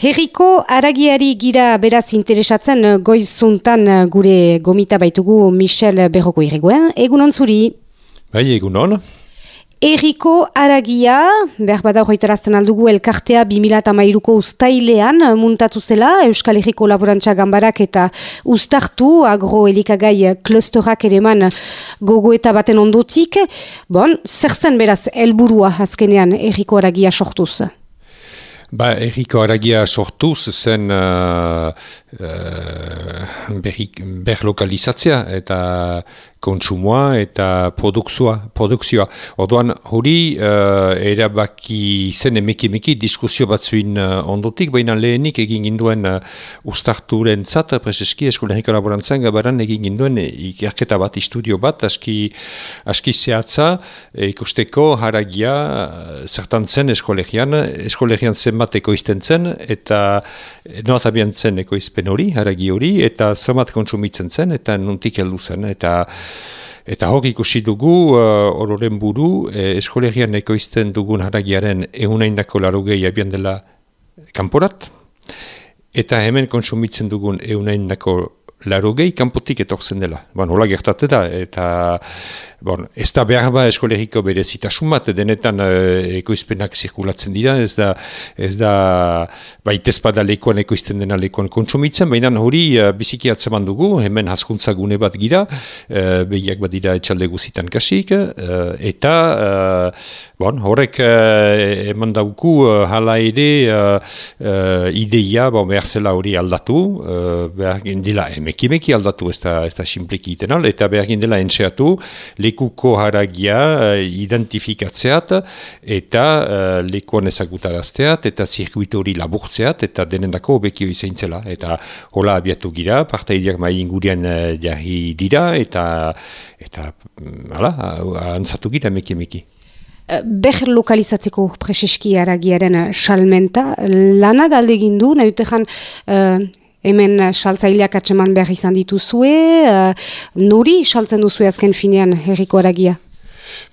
Herriko aragiari gira beraz interesatzen eh, goizuntan eh, gure gomita baitugu Michel Berroko irregoen. Egunon zuri? Bai, egunon. Herriko aragia, behar bada horretarazten aldugu elkartea 2008ko ustailean eh, muntatu zela, Euskal Herriko Laborantza Gambarak eta ustartu agroelikagai klusterak ere man gogo eta baten ondotik. Bon, zer zen beraz helburua azkenean Herriko aragia sortuz? Ba, erriko aragia sortuz zen uh, uh, berlokalizatzea eta kontsumoa eta produkzioa. produkzioa. Orduan, hori uh, erabaki zen emeki-emeki diskusio batzuin uh, ondotik, baina lehenik egin ginduen uh, ustarturen zat, preseski eskoleriko laborantzen gabaran egin ginduen ikerketa bat, istudio bat, aski, aski zehatza, ikusteko haragia uh, zertan zen eskolerian, eskolerian zen bat ekoizten zen, eta noatabian zen ekoizpen hori, haragi hori, eta zamat kontsumitzen zen, eta nuntik heldu zen, eta Eta hor ikusi dugu, uh, ororen buru, eh, eskolegian ekoizten dugun haragiaren eunaindako larugei abian dela kanporat, eta hemen konsumitzen dugun eunaindako larugei kanpotik etortzen dela. Bon, hola gertate da, eta bon, ez da behar ba eskolegiko bere zitasun bat, denetan uh, ekoizpenak zirkulatzen dira, ez da, ez da baitez bada lekuan ekoizten dena lekuan kontsumitzen, baina hori uh, biziki atzeman dugu, hemen haskuntza gune bat gira, uh, behiak bat dira etxalde guzitan kasik, uh, eta bon, horrek eman dauku hala ere ideia, bon, behar zela hori aldatu, behar dila emeki aldatu ez da, ez da simpleki iten eta behar dela entxeatu, lekuko haragia uh, identifikatzeat eta uh, lekuan ezagutarazteat eta zirkuito hori laburtzeat eta denendako bekio izaintzela. Eta hola abiatu gira, partaideak mai ingurian uh, jarri dira eta eta mm, hala, antzatu gira meki meki. Ber lokalizatzeko preseski haragiaren salmenta, lana galde gindu, nahi utean uh, hemen saltzaileak atseman behar izan dituzue, uh, nori saltzen duzue azken finean herriko haragia?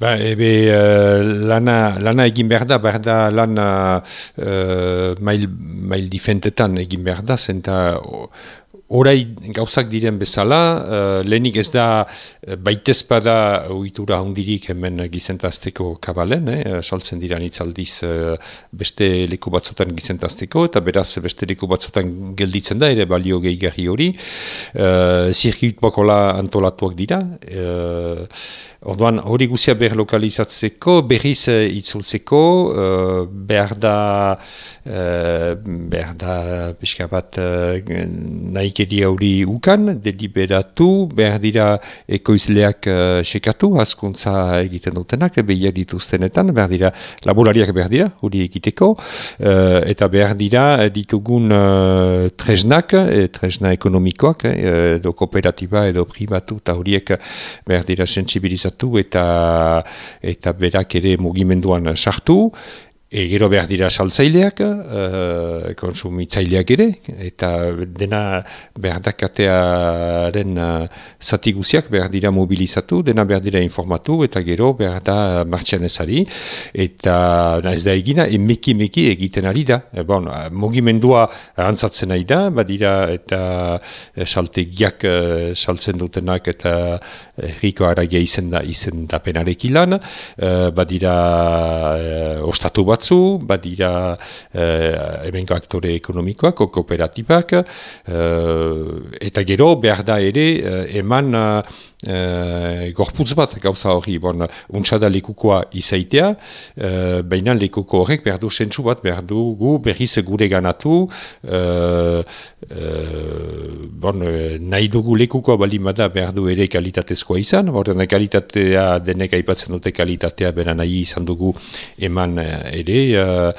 Ba, ebe, uh, lana, lana egin behar da, behar da lana uh, mail, mail difentetan egin behar da, zenta Horai gauzak diren bezala, uh, lehenik ez da uh, baitez bada uitura hondirik hemen gizentazteko kabalen, eh? saltzen dira nitzaldiz uh, beste leku batzotan gizentazteko, eta beraz beste leku batzotan gelditzen da, ere balio gehigarri hori. Uh, Zirkit bakola antolatuak dira, uh, Orduan, hori guzia behar lokalizatzeko, berriz uh, itzultzeko, uh, behar da, uh, behar da, bat, uh, naikeria hori ukan, deliberatu, behar dira ekoizleak uh, sekatu, askuntza egiten dutenak, behia dituztenetan, behar dira, laborariak behar dira, hori egiteko, uh, eta behar dira ditugun uh, tresnak, e, tresna ekonomikoak, edo kooperatiba edo privatu, eta horiek behar dira sensibilizatu eta eta berak ere mugimenduan sartu E, gero behar dira saltzaileak, e, konsumitzaileak ere, eta dena behar dakatearen uh, zati guziak behar dira mobilizatu, dena behar dira informatu, eta gero behar da martxan ezari, eta ez da egina, emeki emeki egiten ari da. E, bon, mugimendua antzatzen ari da, badira eta saltegiak e, saltzen dutenak eta riko aragia izen da, izen da penarek ilan, e, badira e, ostatu bat, batzu, badira eh, ebenko aktore ekonomikoak, kooperatibak, eh, eta gero behar da ere eh, eman eh, gorputz bat gauza hori, bon, untxada lekukoa izaitea, eh, baina lekuko horrek behar du sentzu bat, behar du gu berriz gure ganatu, eh, eh, bon, nahi dugu lekukoa balimada behar du ere kalitatezkoa izan, borden kalitatea denek aipatzen dute kalitatea bera nahi izan dugu eman ere, uh,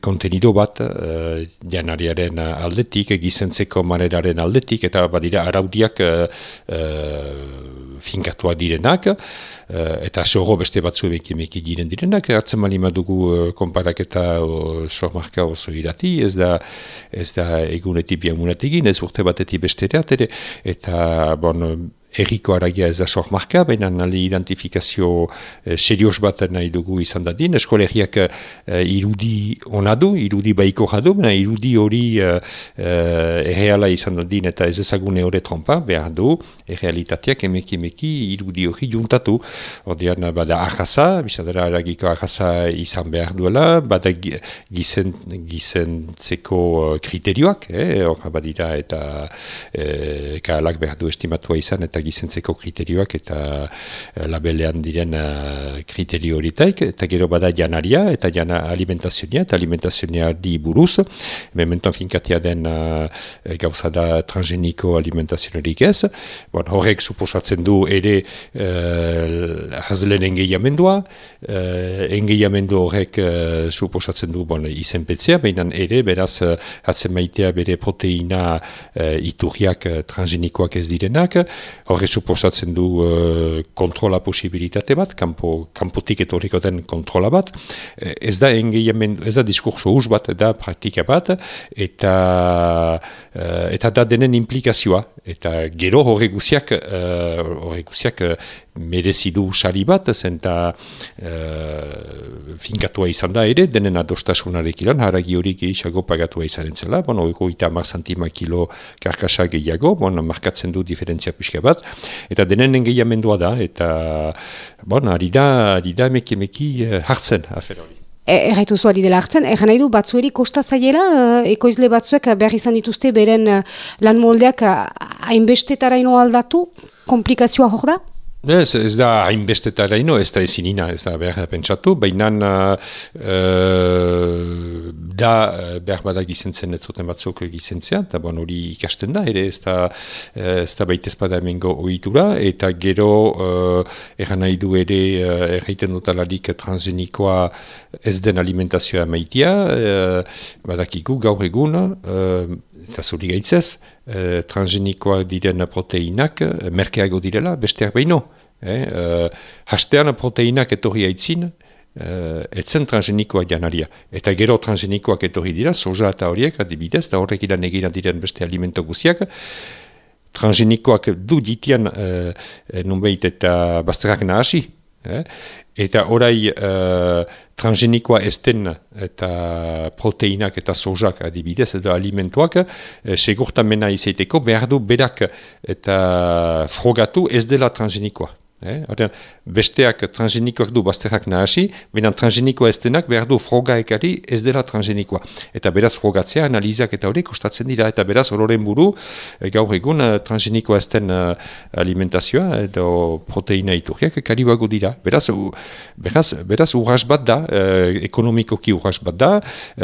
kontenido bat uh, janariaren aldetik, gizentzeko maneraren aldetik, eta badira araudiak uh, finkatua direnak, eta sogo beste batzu ebeki emeki giren direnak, hartzen mali madugu uh, komparak eta uh, sohmarka oso irati, ez da, ez da egunetik biamunetik ez urte batetik beste ere, eta bon, erriko aragia ez da soak marka, baina nali identifikazio eh, serios bat nahi dugu izan dadin. Eskolegiak eh, irudi onadu, irudi baiko jadu, baina irudi hori eh, eh, erreala izan dadin eta ez ezagune hori trompa, behar du, errealitateak emeki emeki irudi hori juntatu. Ordean, bada ahasa, bizadera aragiko ahasa izan behar duela, bada gizen, gizentzeko eh, kriterioak, eh, hor badira eta eh, kalak behar du estimatua izan, eta gizentzeko kriterioak eta uh, labelean diren uh, kriterio horitaik, eta gero bada janaria eta jana alimentazioa eta alimentazioa di buruz, mementon finkatia den uh, gauza da transgeniko alimentazioarik ez, bon, horrek suposatzen du ere uh, hazlen engeiamendua, uh, engeiamendu horrek uh, suposatzen du bon, izenpetzea, baina ere beraz uh, hatzen maitea bere proteina uh, iturriak uh, transgenikoak ez direnak, horre suposatzen du uh, kontrola posibilitate bat, kanpo, kanpotik etorriko den kontrola bat, eh, ez da engeiamen, ez da diskurso us bat, da praktika bat, eta uh, eta da denen implikazioa, eta gero horre guziak, horre guziak merezidu sari bat, zenta uh, finkatua izan da ere, denen adostasunarekin ilan, haragi horik eisago pagatua izan entzela, bueno, eko eta mar santima kilo karkasa gehiago, bon, markatzen du diferentzia pixka bat, eta denen engeiamendua da, eta bon, ari da, ari da emeki emeki uh, hartzen, afer hori. E, erraitu zu ari dela hartzen, erran nahi du batzueri kosta zaiela, uh, ekoizle batzuek behar izan dituzte beren lan moldeak hainbestetara ino aldatu, komplikazioa hor da? Ez, ez da hainbestetara ino, ez da ezinina, ez da behar pentsatu, baina da eh, behar bada gizentzen ez zuten batzuk gizentzea, eta bon hori ikasten da, ere ez da, ez da baitez bada emengo ohitura, eta gero uh, erran nahi du ere uh, erraiten dut alarik transgenikoa ez den alimentazioa maitia, uh, badakigu gaur egun, uh, eta zuri gaitzez, uh, transgenikoa diren proteinak merkeago direla, besteak behino. Eh? Uh, hastean proteinak etorri aitzin, uh, etzen transgenikoa janaria. Eta gero transgenikoak etorri dira, soja eta horiek adibidez, eta horrek iran egiran diren beste alimento guziak, transgenikoak du ditian uh, nunbeit eta bazterrak nahasi. Eh? Eta orai uh, transgenikoa esten eta proteinak eta sojak adibidez edo alimentuak eh, segurtamena izaiteko behar du berak eta frogatu ez dela transgenikoa. Eh? besteak transgenikoak du bazterrak nahasi, baina transgenikoa ez denak behar du froga ekari ez dela transgenikoa. Eta beraz frogatzea, analizak eta hori kostatzen dira, eta beraz hororen buru, e, gaur egun uh, transgenikoa ez den uh, alimentazioa edo proteina iturriak karibago dira. Beraz, beraz, beraz urras bat da, uh, ekonomikoki urras bat da,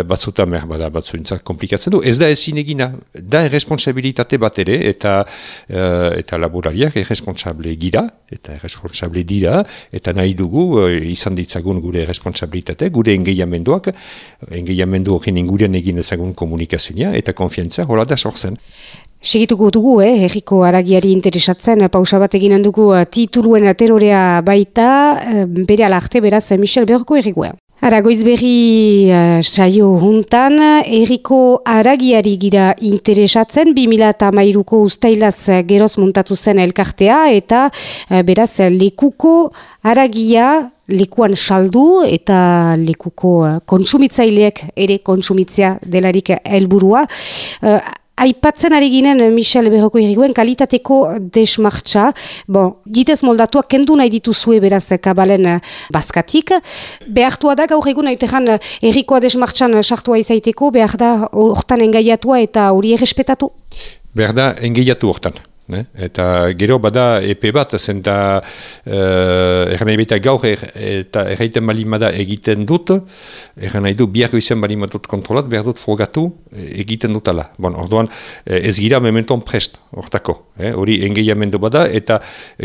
batzuta mer bada batzuintzak komplikatzen du, ez da ezin egina, da irresponsabilitate bat ere, eta, uh, eta laborariak irresponsable gira, eta irresponsable dira, eta nahi dugu uh, izan ditzagun gure responsabilitate, gure engeiamenduak, engeiamendu horren ingurean egin ezagun komunikazioa eta konfientza hola da sortzen. Segituko dugu, eh, herriko aragiari interesatzen, pausa bat eginen dugu uh, tituruen aterorea baita, bere alarte, beraz, Michel Berko erriguea. Ara, goizberri uh, saio juntan, erriko aragiari gira interesatzen, 2008ko ustailaz geroz muntatu zen elkartea, eta uh, beraz, lekuko aragia lekuan saldu eta lekuko uh, kontsumitzaileek ere kontsumitzea delarik helburua. Uh, Aipatzen ari ginen eh, Michel Berroko irriguen kalitateko desmartza, bon, ditez moldatuak kendu nahi dituzue beraz eh, kabalen eh, bazkatik. Behartua da gaur egun aitean errikoa desmartzan sartua izaiteko, behar da hortan engaiatua eta hori errespetatu? Behar da engaiatu hortan. Ne? Eta gero bada EP bat, zen da uh, erran nahi baita gaur er, eta erraiten balimada egiten dut, erran nahi du biharko izan balimadut kontrolat, behar dut frogatu egiten dutala. Bon, orduan ez gira mementon prest, hortako. Hori eh? engeiamendu bada, eta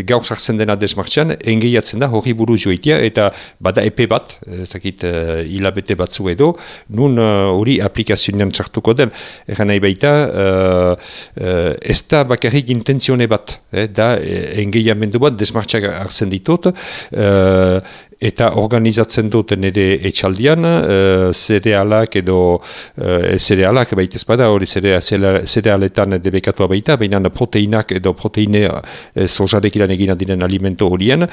gaur sartzen dena desmartxan, engeiatzen da hori buru joitia, eta bada EP bat, ez dakit uh, hilabete batzu edo, nun hori uh, aplikazioen txartuko den, erran nahi baita, uh, uh, ez da bakarrik intenzione bat, eh, da eh, engeiamendu bat, desmartxak hartzen ditut, uh, eta organizatzen duten ere etxaldian, uh, zerealak edo uh, zerealak baita ezpada, hori zerealetan debekatua baita, baina proteinak edo proteine uh, sojarek iran egina diren alimento horien uh,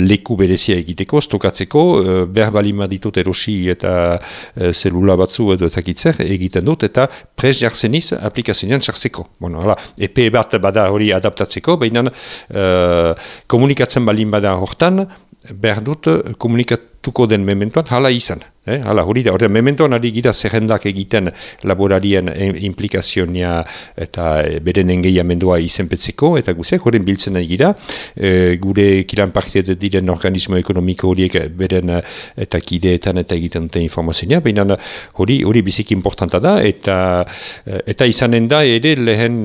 leku berezia egiteko, stokatzeko, uh, behar ditut erosi eta uh, zelula batzu edo ezakitzer egiten dut, eta prez jartzeniz aplikazioan txartzeko. Bueno, hala, epe bat bada hori adaptatzeko, baina uh, komunikatzen balin bada hortan, behar dut komunikatuko den mementuan hala izan. Eh, hala, hori da, mementoan ari gira zerrendak egiten laborarien implikazionia eta eh, beren engeia mendua izenpetzeko, eta guzek, horren biltzen nahi gira, e, gure kilan parte diren organismo ekonomiko horiek beren eh, eta kideetan eta egiten duten informazioa, baina hori hori bizik importanta da, eta eta izanen da ere lehen,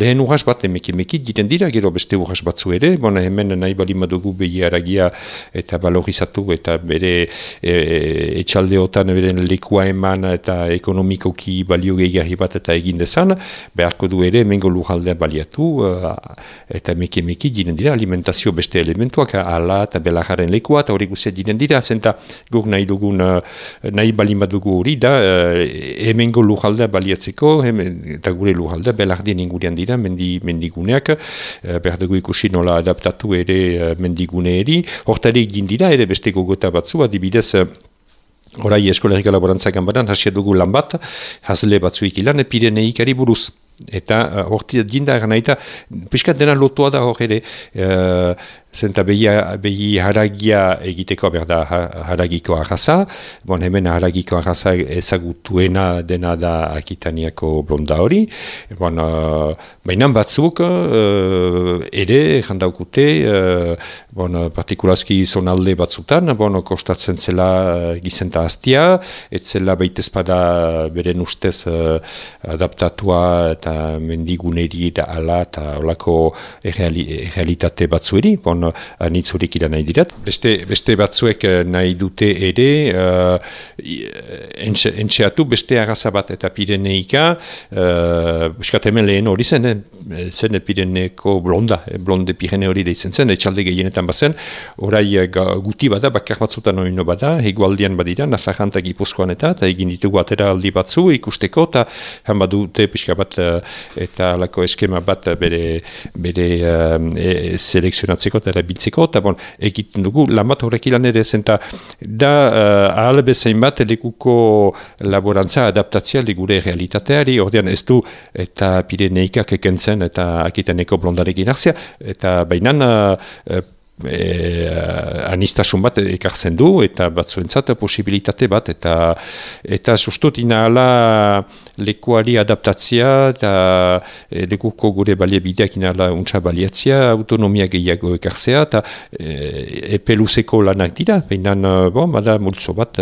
lehen urras bat emeki egiten dira, gero beste urras batzu ere, bona hemen nahi bali madugu behi aragia eta valorizatu eta bere etxaldeotan beren lekua eman eta ekonomikoki balio gehiagia bat eta egin dezan, beharko du ere mengo lujaldea baliatu uh, eta meki meki ginen dira alimentazio beste elementuak, ala eta belajaren lekua eta hori guzia ginen dira, zenta guk nahi dugun, uh, nahi balin bat dugu hori da, uh, hemengo lujaldea baliatzeko, hemen, eta gure lujaldea belardien ingurian dira, mendi, mendiguneak, behar dugu ikusi nola adaptatu ere mendigune eri, hortare egin ere beste gogota batzu, adibidez, Horai eskolegika laborantzak badan, hasia dugu lan bat, hazle batzuik ilan, epireneikari buruz. Eta uh, horti dinda egan nahi piskat dena lotua da hor ere, uh, zenta behi, haragia egiteko berda haragiko arraza, bon hemen haragiko arraza ezagutuena dena da akitaniako blonda hori, bon, uh, baina batzuk uh, ere jandaukute, uh, bon, partikulazki zonalde batzutan, bon, kostatzen zela gizenta hastia, ez zela baitezpada beren ustez uh, adaptatua eta mendiguneri da ala eta olako realitate batzueri, bon, anitz horik nahi dirat. Beste, beste batzuek eh, nahi dute ere, uh, entxeatu beste agaza bat eta pireneika, uh, hemen lehen hori zen, eh, zen pireneko blonda, blonde pirene hori deitzen zen, etxalde gehienetan bazen, orai guti bada, bakar batzutan hori no bada, hegualdian badira, nafarranta gipuzkoan eta, eta egin ditugu atera aldi batzu ikusteko, eta han badute pixka bat eta alako eskema bat bere, bere e, selekzionatzeko eta biltzeko, eta bon, egiten dugu, lan bat horrek ilan ere zen, da uh, ahal bezain bat lekuko laborantza adaptatzea gure realitateari, ordean ez du eta pire neikak ekentzen eta akiteneko blondarekin hartzea, eta bainan uh, e, anistasun bat ekartzen du eta batzuentzat posibilitate bat eta eta sustut inala lekuari adaptatzia eta e, lekuko gure balia bideak inala untsa baliatzia autonomia gehiago ekartzea eta e, epeluzeko lanak dira behinan, bon, bada multzo bat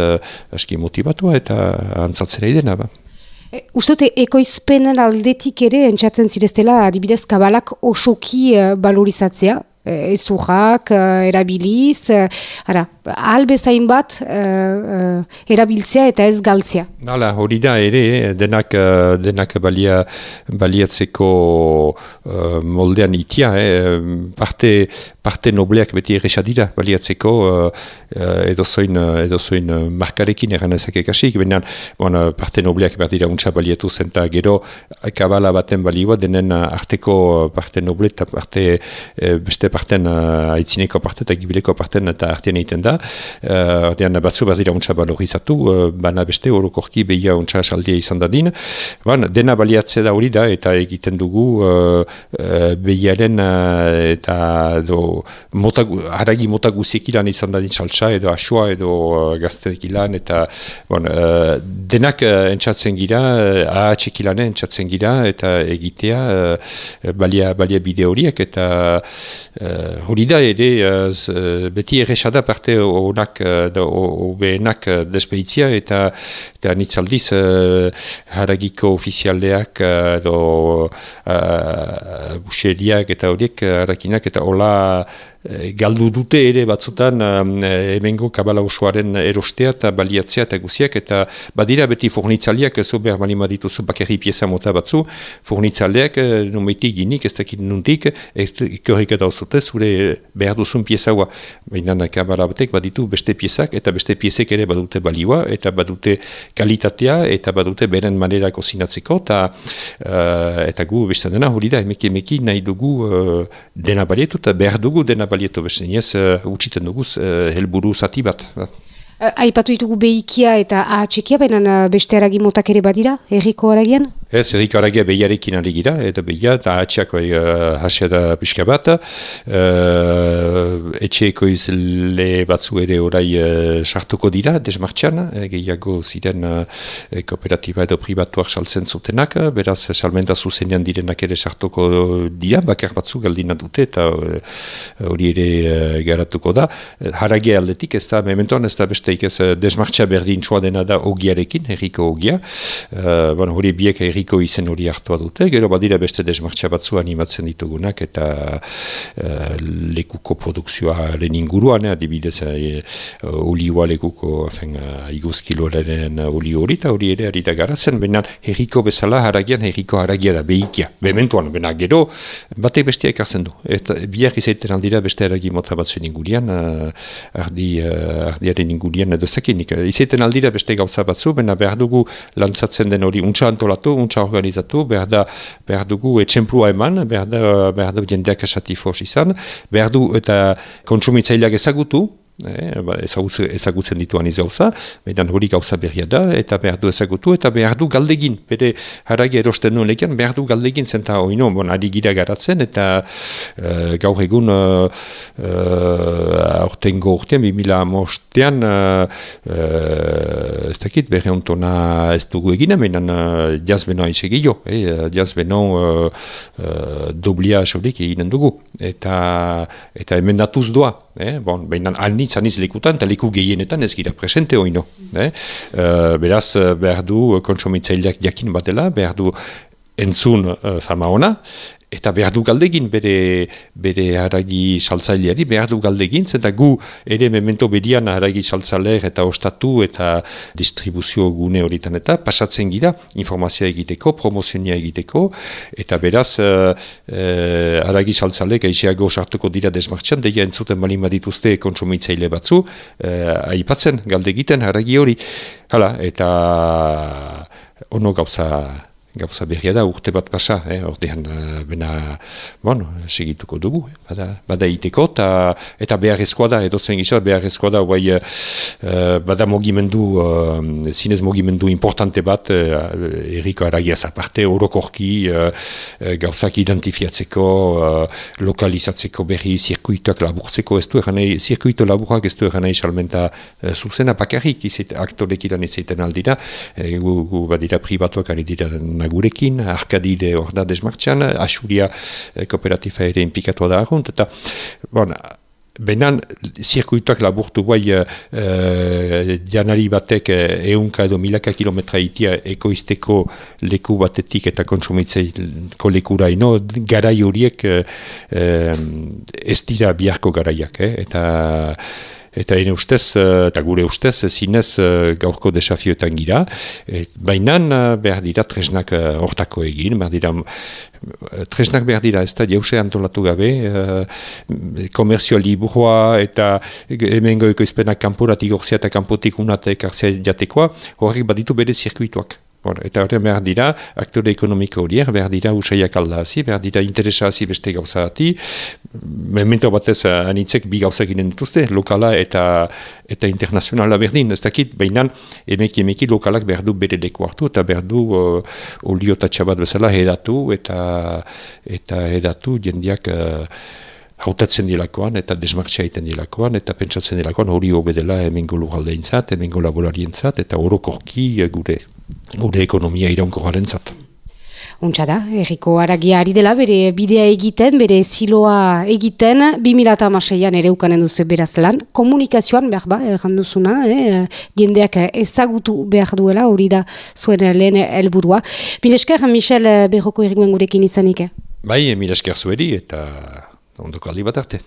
aski motivatua eta antzatzera idena ba. E, Uste ekoizpenen aldetik ere entzatzen zireztela adibidez kabalak osoki balorizatzea, ezurrak, uh, erabiliz, uh, albezain bat uh, erabiltzea eta ez galtzea. Hala, hori da ere, denak, denak balia, baliatzeko uh, moldean itia, eh, parte, parte nobleak beti erresa dira baliatzeko uh, edo zoin, edo zoin markarekin eran ezak ekasik, baina bon, parte nobleak behar dira untsa baliatu zen, gero kabala baten balioa denen arteko parte noble eta parte beste parten, uh, aitzineko parte eta gibileko parten eta artean egiten da. Uh, Ordean batzu bat dira untsa balorizatu, uh, bana beste horokorki behia untsa saldia izan dadin. Ban, dena baliatze da hori da eta egiten dugu uh, behiaren uh, eta do, mota, haragi mota ilan izan dadin saltsa edo asua edo uh, gazteek ilan eta bon, uh, denak uh, entzatzen gira, uh, ahatsek ilane entzatzen gira eta egitea uh, balia, balia bide horiek eta Uh, hori da ere, uh, beti erresada parte onak, obenak uh, despeitzia eta, eta nitzaldiz uh, haragiko ofizialeak edo uh, uh, buseriak eta horiek harakinak eta hola galdu dute ere batzutan hemengo kabala osoaren erostea eta baliatzea eta guziak, eta badira beti fornitzaliak, ez behar bali dituzu bakerri pieza mota batzu, fornitzaleak, numetik ginik, ez dakit nuntik, ikorrik eta zute, zure behar duzun pieza hua. Baina kabala batek baditu beste piezak, eta beste piezek ere badute balioa, eta badute kalitatea, eta badute beren manera kozinatzeko, eta, uh, eta gu beste dena hori da, emeki emeki nahi dugu uh, dena balietu, eta behar dugu dena balietu, beste niez, uh, utxiten dugu uh, helburu zati bat. Aipatu ditugu behikia eta ahatxekia, baina beste motak ere badira, erriko aragian? Ez, erriko aragia behiarekin ari gira, eta behia, eta ahatxeak uh, hasia da pixka bat. Uh, etxeeko izle batzu ere orai uh, sartuko dira, desmartxan, uh, gehiago ziren uh, kooperatiba edo pribatuak saltzen zutenak, beraz, salmenta zuzenean direnak ere sartuko dira, bakar batzu galdina dute, eta hori ere uh, garatuko da. Haragia aldetik, ez da, mementoan, ez da beste besteik ez eh, berdin txoa dena da ogiarekin, erriko ogia. Uh, bueno, hori biek erriko izen hori hartua dute, gero badira beste desmartxa batzu animatzen ditugunak eta uh, lekuko produkzioa lehen inguruan, adibidez uh, olioa lekuko afen, uh, iguzkiloaren oli hori eta hori ere ari da garatzen, baina herriko bezala haragian herriko haragia da behikia. Bementuan, baina gero batek bestia ekartzen du. Eta biak izaiten aldira beste haragi mota batzuen ingurian, uh, ardi, uh, ardiaren ingurian horien edo zekinik. Izaiten aldira beste gauza batzu, baina behar dugu lantzatzen den hori untsa antolatu, untsa organizatu, behar, da, behar dugu etxemplua eman, behar, da, behar du jendeak esatifos izan, behar du eta kontsumitzaileak ezagutu, Eh, ba, ezagutzen dituan izauza, baina hori gauza berria da, eta behar du ezagutu, eta behar du galdegin, bere haragi erosten nuen lekian, behar du galdegin zenta oino, bon, ari gira garatzen, eta uh, gaur egun uh, uh, aurtengo urtean, bimila mostean, uh, ez dakit, berre ontona ez dugu egina, baina uh, jaz benoa isegio, eh, jaz benoa uh, uh, doblia asorik eginen dugu, eta, eta emendatuz doa, eh, bon, baina alni zaniz lekutan, eta leku gehienetan ez gira presente oino. Eh? Uh, beraz, eh, behar du kontsomitzaileak jakin batela, behar du entzun uh, fama ona, eta behar du galdegin bere, bere haragi saltzaileari, behar du galdegin, eta gu ere memento bedian haragi saltzailear eta ostatu eta distribuzio gune horietan eta pasatzen gira informazioa egiteko, promozionia egiteko, eta beraz uh, uh, haragi saltzaileak aixiago sartuko dira desmartxan, deia entzuten balin badituzte kontsumitzaile batzu, uh, aipatzen galdegiten haragi hori. Hala, eta ono gauza gauza berria da, urte bat pasa, eh, ordean, uh, bena, bon, segituko dugu, eh, bada, bada iteko, ta, eta beharrezkoa da, edo zen gizar, beharrezkoa da, guai, uh, bada mogimendu, uh, zinez mogimendu importante bat, uh, erriko aragiaz aparte, orokorki, uh, gauzak identifiatzeko, uh, lokalizatzeko berri, zirkuitoak laburtzeko, ez du eranei, zirkuito laburak ez du eranei salmenta uh, zuzena bakarrik, izet, aktorek idan izaiten aldira, uh, gu, gu badira privatuak ari dira gurekin, arkadide hor da desmartxan, asuria eh, kooperatifa ere impikatua da argunt, eta, bon, Benan, zirkuituak laburtu guai uh, janari batek eunka edo milaka kilometra itia ekoizteko leku batetik eta kontsumitzeiko lekura ino, garai horiek uh, ez dira biharko garaiak, eh? eta eta ene ustez, eh, eta gure ustez, zinez eh, gaurko desafioetan gira, e, baina eh, behar dira tresnak hortako egin, behar dira tresnak behar dira, ez da jause antolatu gabe, uh, komerzio liburua eta hemen goiko izpenak kanporatik orzia eta kanpotik unatek arzia jatekoa, horrek baditu bere zirkuituak. Bon, eta horren behar dira, aktore ekonomiko horiek, behar dira usaiak aldazi, behar dira interesazi beste gauzati, memento batez anitzek bi gauzak ginen dituzte, lokala eta eta internazionala berdin, ez dakit, behinan emeki emeki lokalak behar du bere leku hartu, eta behar du uh, olio bat bezala hedatu, eta eta hedatu jendiak uh, hautatzen dilakoan, eta desmartxea iten dilakoan, eta pentsatzen dilakoan hori hobedela emengo lugaldeintzat, emengo laborarientzat, eta orokorki gure gure ekonomia iraunko garen zat. Untsa da, erriko aragia ari dela, bere bidea egiten, bere ziloa egiten, 2006an ere ukanen duzu beraz lan, komunikazioan behar ba, erran duzuna, eh, jendeak ezagutu behar duela, hori da zuen lehen helburua. Milesker, Michel Berroko errikoen gurekin izanik? Bai, milesker zueri eta ondoko aldi bat arte.